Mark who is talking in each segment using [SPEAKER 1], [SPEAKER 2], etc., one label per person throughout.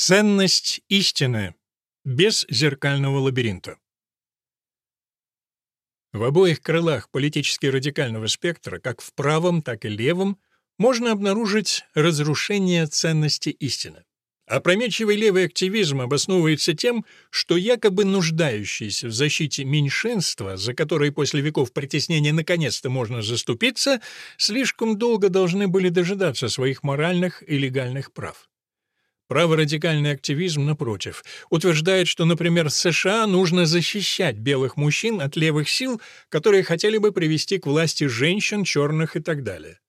[SPEAKER 1] Ценность истины. Без зеркального лабиринта. В обоих крылах политически радикального спектра, как в правом, так и левом, можно обнаружить разрушение ценности истины. Опрометчивый левый активизм обосновывается тем, что якобы нуждающиеся в защите меньшинства, за которые после веков притеснения наконец-то можно заступиться, слишком долго должны были дожидаться своих моральных и легальных прав. Праворадикальный активизм, напротив, утверждает, что, например, США нужно защищать белых мужчин от левых сил, которые хотели бы привести к власти женщин, черных и так далее.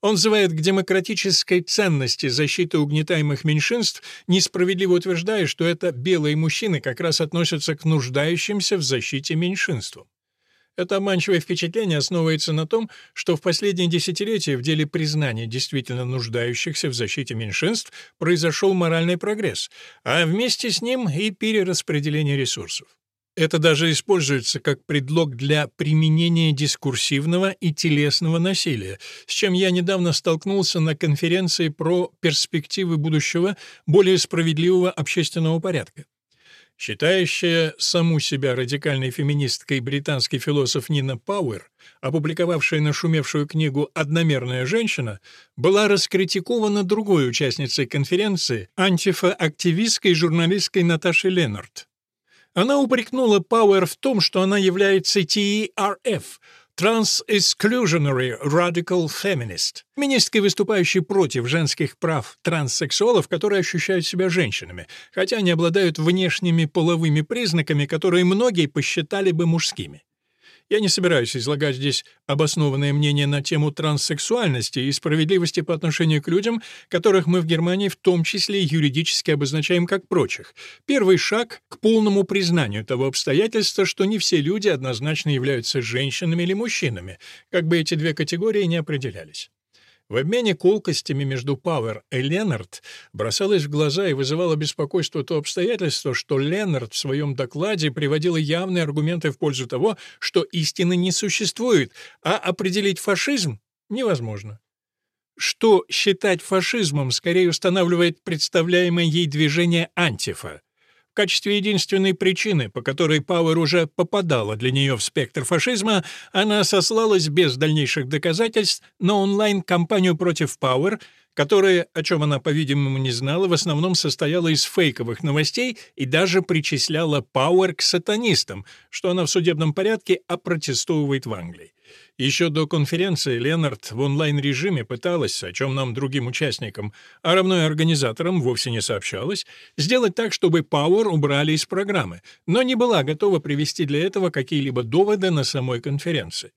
[SPEAKER 1] Он называет к демократической ценности защиты угнетаемых меньшинств, несправедливо утверждая, что это белые мужчины как раз относятся к нуждающимся в защите меньшинствам. Это обманчивое впечатление основывается на том, что в последние десятилетия в деле признания действительно нуждающихся в защите меньшинств произошел моральный прогресс, а вместе с ним и перераспределение ресурсов. Это даже используется как предлог для применения дискурсивного и телесного насилия, с чем я недавно столкнулся на конференции про перспективы будущего более справедливого общественного порядка. Считающая саму себя радикальной феминисткой британский философ Нина Пауэр, опубликовавшая нашумевшую книгу «Одномерная женщина», была раскритикована другой участницей конференции, антифа-активисткой журналисткой Наташей Леннард. Она упрекнула Пауэр в том, что она является TERF — Trans-exclusionary radical feminist. Феминисткой, выступающей против женских прав транссексуалов, которые ощущают себя женщинами, хотя они обладают внешними половыми признаками, которые многие посчитали бы мужскими. Я не собираюсь излагать здесь обоснованное мнение на тему транссексуальности и справедливости по отношению к людям, которых мы в Германии в том числе юридически обозначаем как прочих. Первый шаг к полному признанию того обстоятельства, что не все люди однозначно являются женщинами или мужчинами, как бы эти две категории не определялись. В обмене колкостями между Пауэр и Леннард бросалось в глаза и вызывало беспокойство то обстоятельство, что Леннард в своем докладе приводила явные аргументы в пользу того, что истины не существует, а определить фашизм невозможно. Что считать фашизмом скорее устанавливает представляемое ей движение антифа качестве единственной причины, по которой Пауэр уже попадала для нее в спектр фашизма, она сослалась без дальнейших доказательств на онлайн-кампанию против Пауэр, которая, о чем она, по-видимому, не знала, в основном состояла из фейковых новостей и даже причисляла Пауэр к сатанистам, что она в судебном порядке опротестовывает в Англии. Еще до конференции Ленард в онлайн-режиме пыталась, о чем нам, другим участникам, а равно и организаторам вовсе не сообщалось, сделать так, чтобы Power убрали из программы, но не была готова привести для этого какие-либо доводы на самой конференции.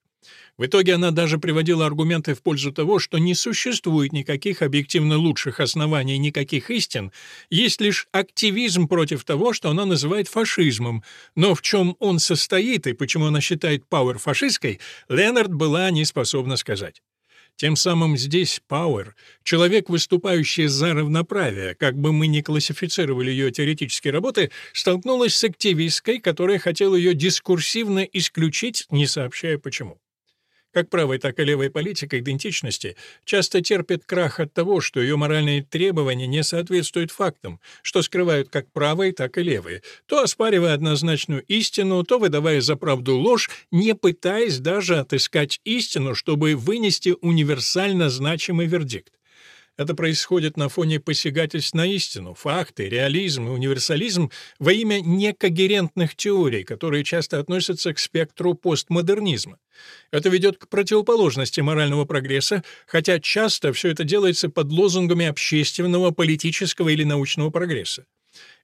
[SPEAKER 1] В итоге она даже приводила аргументы в пользу того, что не существует никаких объективно лучших оснований, никаких истин, есть лишь активизм против того, что она называет фашизмом, но в чем он состоит и почему она считает Пауэр фашистской, Ленард была не способна сказать. Тем самым здесь Пауэр, человек, выступающий за равноправие, как бы мы ни классифицировали ее теоретические работы, столкнулась с активисткой, которая хотела ее дискурсивно исключить, не сообщая почему. Как правая, так и левая политика идентичности часто терпит крах от того, что ее моральные требования не соответствуют фактам, что скрывают как правые, так и левые, то оспаривая однозначную истину, то выдавая за правду ложь, не пытаясь даже отыскать истину, чтобы вынести универсально значимый вердикт. Это происходит на фоне посягательств на истину, факты, реализм и универсализм во имя некогерентных теорий, которые часто относятся к спектру постмодернизма. Это ведет к противоположности морального прогресса, хотя часто все это делается под лозунгами общественного, политического или научного прогресса.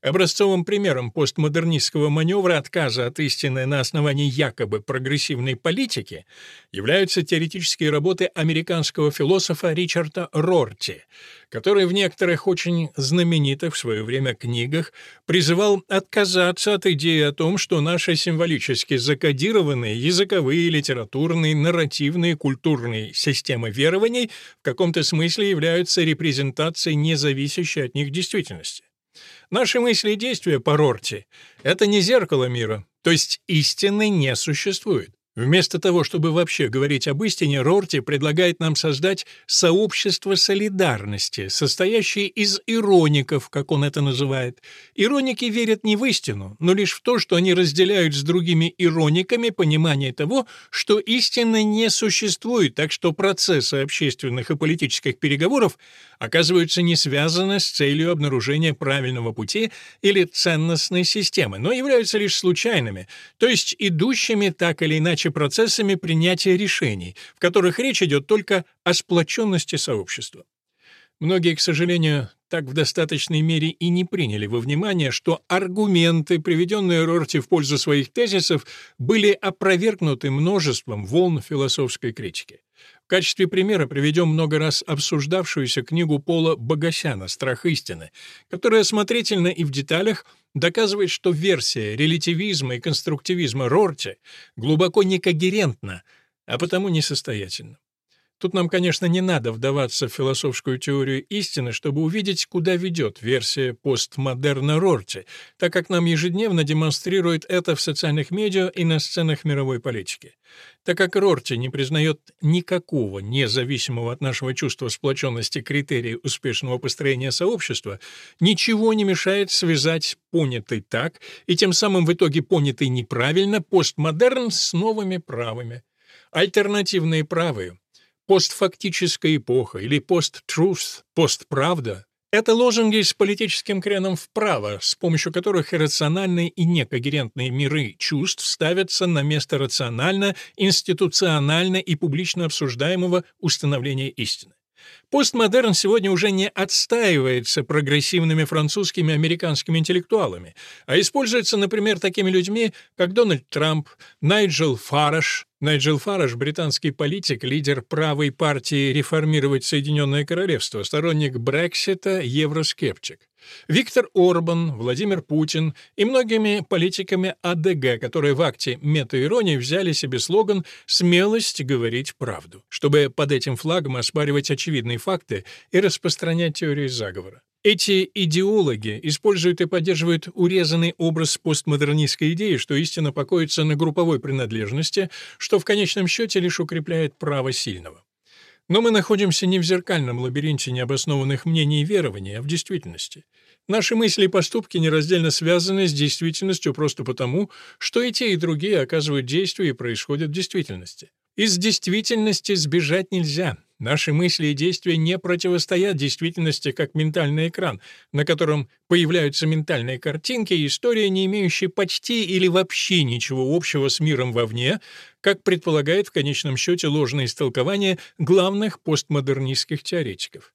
[SPEAKER 1] Образцовым примером постмодернистского маневра отказа от истины на основании якобы прогрессивной политики являются теоретические работы американского философа Ричарда Рорти, который в некоторых очень знаменитых в свое время книгах призывал отказаться от идеи о том, что наши символически закодированные языковые, литературные, нарративные, культурные системы верований в каком-то смысле являются репрезентацией независящей от них действительности. Наши мысли и действия по Рорти — это не зеркало мира, то есть истины не существует. Вместо того, чтобы вообще говорить об истине, Рорти предлагает нам создать сообщество солидарности, состоящее из ироников, как он это называет. Ироники верят не в истину, но лишь в то, что они разделяют с другими ирониками понимание того, что истины не существует, так что процессы общественных и политических переговоров оказываются не связаны с целью обнаружения правильного пути или ценностной системы, но являются лишь случайными, то есть идущими так или иначе процессами принятия решений, в которых речь идет только о сплоченности сообщества. Многие, к сожалению, так в достаточной мере и не приняли во внимание, что аргументы, приведенные Рорти в пользу своих тезисов, были опровергнуты множеством волн философской критики. В качестве примера приведем много раз обсуждавшуюся книгу Пола Богосяна «Страх истины», которая осмотрительно и в деталях доказывает, что версия релятивизма и конструктивизма Рорти глубоко некогерентна, а потому несостоятельна. Тут нам, конечно, не надо вдаваться в философскую теорию истины, чтобы увидеть, куда ведет версия постмодерна Рорти, так как нам ежедневно демонстрирует это в социальных медиа и на сценах мировой политики. Так как Рорти не признает никакого независимого от нашего чувства сплоченности критерия успешного построения сообщества, ничего не мешает связать понятый так и тем самым в итоге понятый неправильно постмодерн с новыми правыми. Альтернативные правые постфактическая эпоха или пост-truth, постправда — это лозунги с политическим креном вправо, с помощью которых иррациональные и некогерентные миры чувств ставятся на место рационально, институционально и публично обсуждаемого установления истины. Постмодерн сегодня уже не отстаивается прогрессивными французскими американскими интеллектуалами, а используется, например, такими людьми, как Дональд Трамп, Найджел Фараш, Найджел Фараш, британский политик, лидер правой партии «Реформировать Соединенное Королевство», сторонник Брексита, евроскептик. Виктор Орбан, Владимир Путин и многими политиками АДГ, которые в акте метаиронии взяли себе слоган «Смелость говорить правду», чтобы под этим флагом оспаривать очевидные факты и распространять теории заговора. Эти идеологи используют и поддерживают урезанный образ постмодернистской идеи, что истина покоится на групповой принадлежности, что в конечном счете лишь укрепляет право сильного. Но мы находимся не в зеркальном лабиринте необоснованных мнений и верований, а в действительности. Наши мысли и поступки нераздельно связаны с действительностью просто потому, что и те, и другие оказывают действие и происходят в действительности. Из действительности сбежать нельзя. Наши мысли и действия не противостоят действительности, как ментальный экран, на котором появляются ментальные картинки и история, не имеющая почти или вообще ничего общего с миром вовне, как предполагает в конечном счете ложное истолкование главных постмодернистских теоретиков.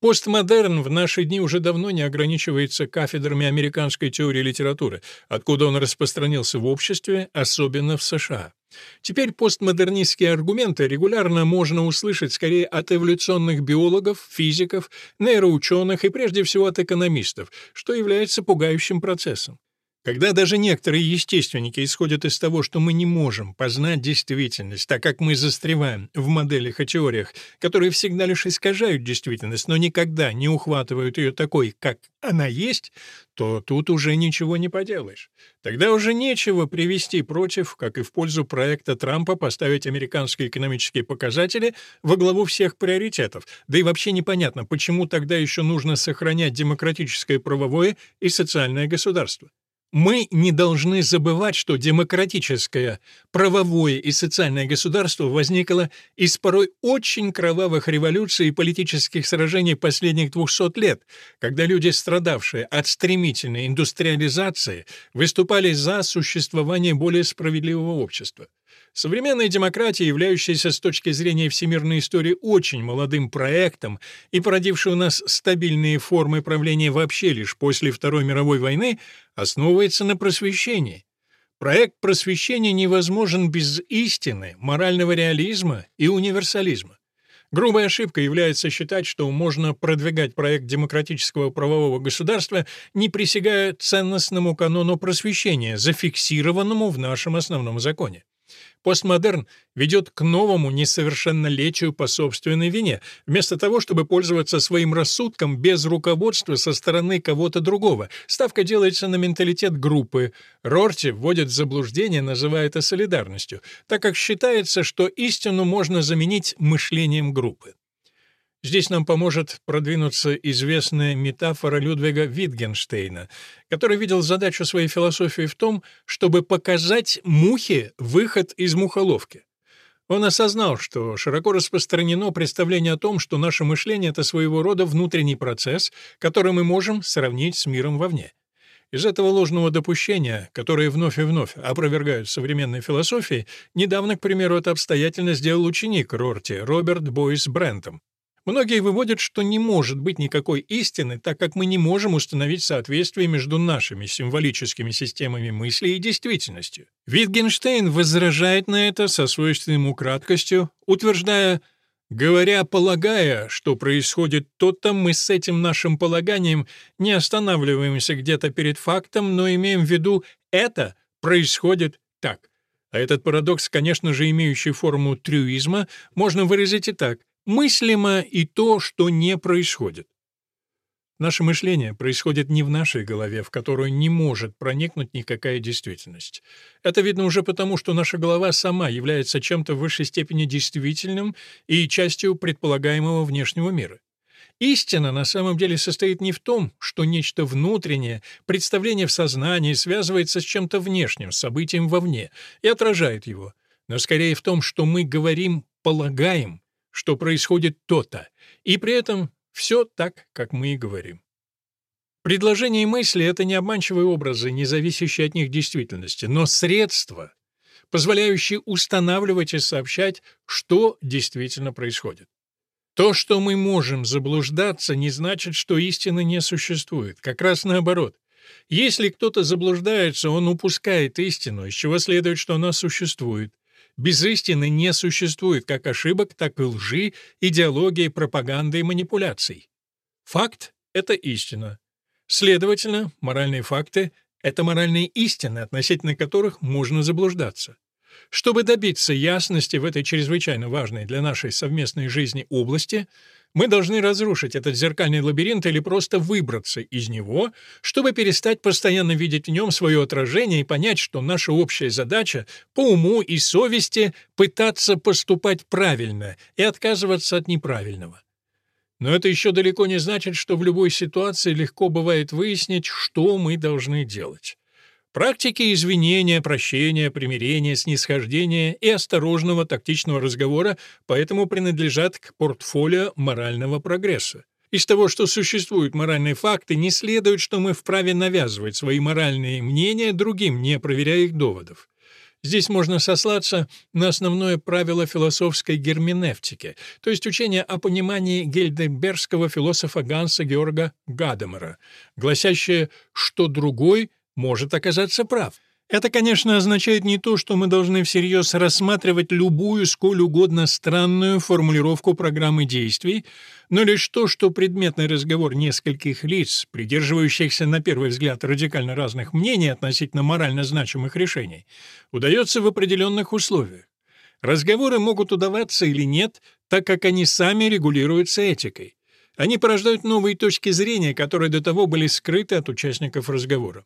[SPEAKER 1] Постмодерн в наши дни уже давно не ограничивается кафедрами американской теории литературы, откуда он распространился в обществе, особенно в США. Теперь постмодернистские аргументы регулярно можно услышать скорее от эволюционных биологов, физиков, нейроученых и прежде всего от экономистов, что является пугающим процессом. Когда даже некоторые естественники исходят из того, что мы не можем познать действительность, так как мы застреваем в моделях и теориях, которые всегда лишь искажают действительность, но никогда не ухватывают ее такой, как она есть, то тут уже ничего не поделаешь. Тогда уже нечего привести против, как и в пользу проекта Трампа поставить американские экономические показатели во главу всех приоритетов, да и вообще непонятно, почему тогда еще нужно сохранять демократическое правовое и социальное государство. Мы не должны забывать, что демократическое, правовое и социальное государство возникло из порой очень кровавых революций и политических сражений последних 200 лет, когда люди, страдавшие от стремительной индустриализации, выступали за существование более справедливого общества. Современная демократия, являющаяся с точки зрения всемирной истории очень молодым проектом и породившая у нас стабильные формы правления вообще лишь после Второй мировой войны, основывается на просвещении. Проект просвещения невозможен без истины, морального реализма и универсализма. Грубой ошибкой является считать, что можно продвигать проект демократического правового государства, не присягая ценностному канону просвещения, зафиксированному в нашем основном законе. Постмодерн ведет к новому несовершеннолетию по собственной вине, вместо того, чтобы пользоваться своим рассудком без руководства со стороны кого-то другого. Ставка делается на менталитет группы. Рорти вводит в заблуждение, называя это солидарностью, так как считается, что истину можно заменить мышлением группы. Здесь нам поможет продвинуться известная метафора Людвига Витгенштейна, который видел задачу своей философии в том, чтобы показать мухе выход из мухоловки. Он осознал, что широко распространено представление о том, что наше мышление — это своего рода внутренний процесс, который мы можем сравнить с миром вовне. Из этого ложного допущения, которое вновь и вновь опровергают современной философии, недавно, к примеру, это обстоятельно сделал ученик Рорти, Роберт Бойс Брентом. Многие выводят, что не может быть никакой истины, так как мы не можем установить соответствие между нашими символическими системами мысли и действительностью. Витгенштейн возражает на это со свойственной ему краткостью, утверждая Говоря, полагая, что происходит то-то, мы с этим нашим полаганием не останавливаемся где-то перед фактом, но имеем в виду «это происходит так». А этот парадокс, конечно же, имеющий форму трюизма, можно выразить и так. Мыслимо и то, что не происходит. Наше мышление происходит не в нашей голове, в которую не может проникнуть никакая действительность. Это видно уже потому, что наша голова сама является чем-то в высшей степени действительным и частью предполагаемого внешнего мира. Истина на самом деле состоит не в том, что нечто внутреннее, представление в сознании связывается с чем-то внешним, событием вовне, и отражает его, но скорее в том, что мы говорим «полагаем», что происходит то-то, и при этом все так, как мы и говорим. Предложения и мысли — это не обманчивые образы, не зависящие от них действительности, но средства, позволяющие устанавливать и сообщать, что действительно происходит. То, что мы можем заблуждаться, не значит, что истины не существует. Как раз наоборот. Если кто-то заблуждается, он упускает истину, из чего следует, что она существует. Без истины не существует как ошибок, так и лжи, идеологии, пропаганды и манипуляций. Факт — это истина. Следовательно, моральные факты — это моральные истины, относительно которых можно заблуждаться. Чтобы добиться ясности в этой чрезвычайно важной для нашей совместной жизни области, мы должны разрушить этот зеркальный лабиринт или просто выбраться из него, чтобы перестать постоянно видеть в нем свое отражение и понять, что наша общая задача по уму и совести пытаться поступать правильно и отказываться от неправильного. Но это еще далеко не значит, что в любой ситуации легко бывает выяснить, что мы должны делать. Практики извинения, прощения, примирения, снисхождения и осторожного тактичного разговора поэтому принадлежат к портфолио морального прогресса. Из того, что существуют моральные факты, не следует, что мы вправе навязывать свои моральные мнения другим, не проверяя их доводов. Здесь можно сослаться на основное правило философской герменевтики, то есть учение о понимании гельденбергского философа Ганса Георга Гадемера, гласящее, что другой может оказаться прав. Это, конечно, означает не то, что мы должны всерьез рассматривать любую, сколь угодно странную формулировку программы действий, но лишь то, что предметный разговор нескольких лиц, придерживающихся на первый взгляд радикально разных мнений относительно морально значимых решений, удается в определенных условиях. Разговоры могут удаваться или нет, так как они сами регулируются этикой. Они порождают новые точки зрения, которые до того были скрыты от участников разговора.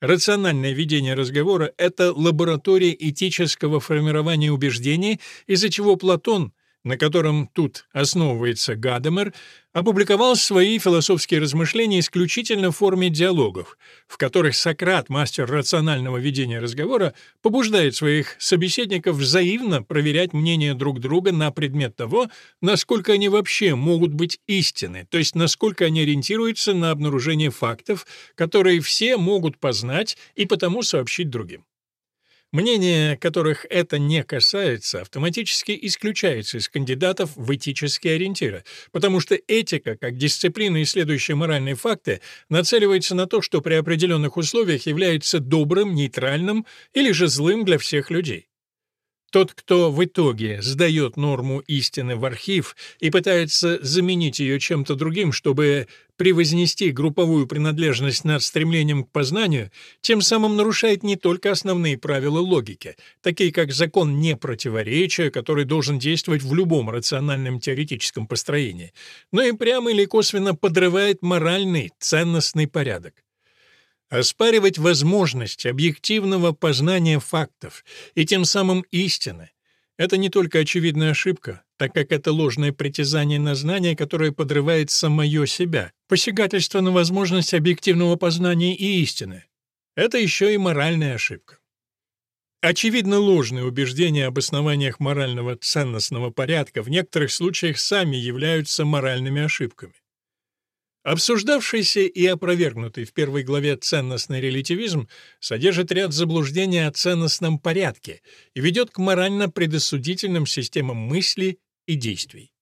[SPEAKER 1] Рациональное ведение разговора — это лаборатория этического формирования убеждений, из-за чего Платон на котором тут основывается Гадамер, опубликовал свои философские размышления исключительно в форме диалогов, в которых Сократ, мастер рационального ведения разговора, побуждает своих собеседников взаимно проверять мнение друг друга на предмет того, насколько они вообще могут быть истины, то есть насколько они ориентируются на обнаружение фактов, которые все могут познать и потому сообщить другим. Мнение, которых это не касается, автоматически исключается из кандидатов в этические ориентиры, потому что этика, как дисциплина, исследующая моральные факты, нацеливается на то, что при определенных условиях является добрым, нейтральным или же злым для всех людей. Тот, кто в итоге сдает норму истины в архив и пытается заменить ее чем-то другим, чтобы превознести групповую принадлежность над стремлением к познанию, тем самым нарушает не только основные правила логики, такие как закон непротиворечия, который должен действовать в любом рациональном теоретическом построении, но и прямо или косвенно подрывает моральный, ценностный порядок. Оспаривать возможность объективного познания фактов и тем самым истины — это не только очевидная ошибка, так как это ложное притязание на знание, которое подрывает самое себя, посягательство на возможность объективного познания и истины. Это еще и моральная ошибка. Очевидно, ложные убеждения об основаниях морального ценностного порядка в некоторых случаях сами являются моральными ошибками. Обсуждавшийся и опровергнутый в первой главе ценностный релятивизм содержит ряд заблуждений о ценностном порядке и ведет к морально предосудительным системам мысли и действий.